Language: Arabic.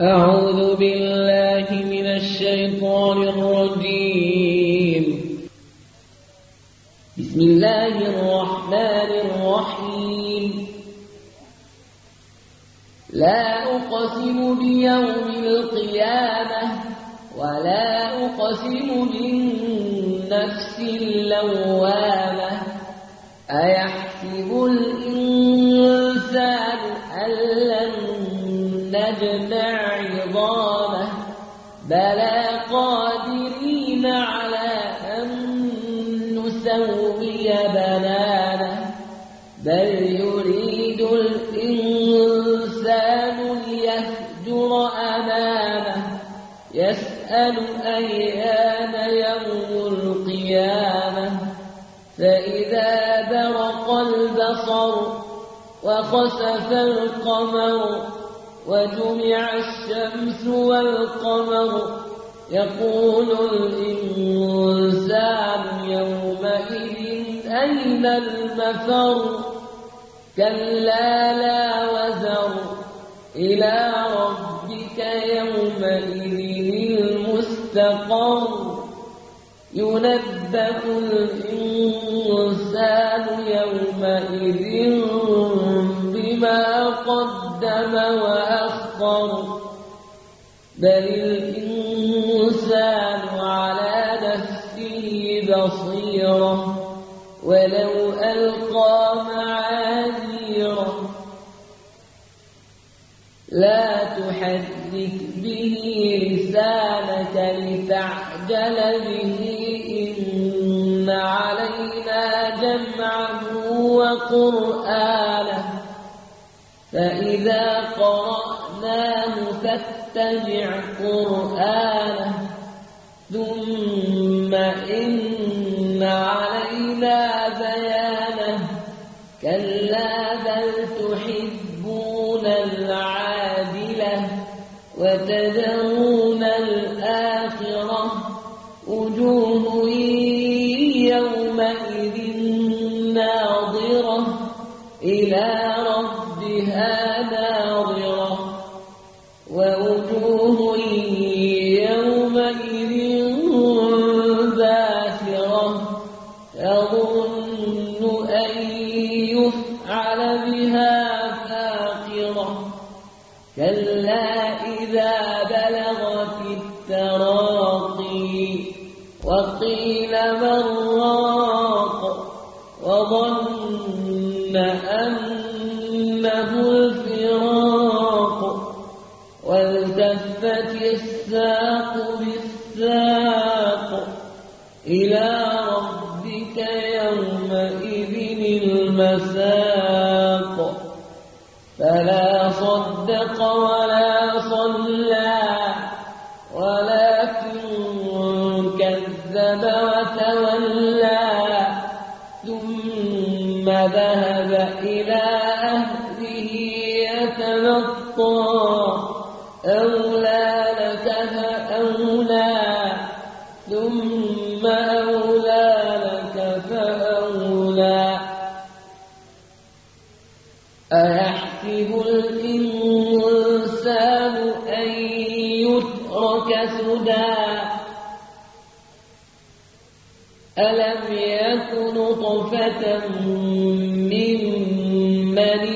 أعوذ بالله من الشيطان الرجيم. بسم الله الرحمن الرحيم. لا أقسم بيوم القيامة ولا أقسم بالنفس اللوامة. أيحسب الإنسان أن لن نجمع قادرين على أن نسوي بنانه بل يريد الإنسان ليهجر أمامه يسأل أيان يوم القيامة. فإذا برق البصر وخسف القمر وجمع الشمس والقمر يقول الإنسان يومئذ أين المفر؟ كلا لا وزر. إلى ربك يومئذ المستقر. ينبأ الإنسان بل الإنسان على نفسه بصيرة ولو ألقى معاذيره لا تحرك به لسانك لتعجل به إن علينا جمعه وقرآنه فإذا قرأناه فاتبع قرآنه ثم إن علينا بيانه كلا بل تحبون العاجلة وتذرون الآخرة وجوه يومئذ ناظرة إلى ربها ناظرة ووجوه يومئذ باسرة تظن أن يفعل بها فاقرة كلا إذا بلغت التراقي وقيل من راق أنه الفراق والتفت الساق بالساق إلى ربك يومئذ المساق. فلا صدق ولا صلى ولكن كذب وتولى. ثم ذهب أولى لك فأولى ثم أولى لك فأولى أيحسب الإنسان أن يترك سدى؟ ألم يكن نطفة من مني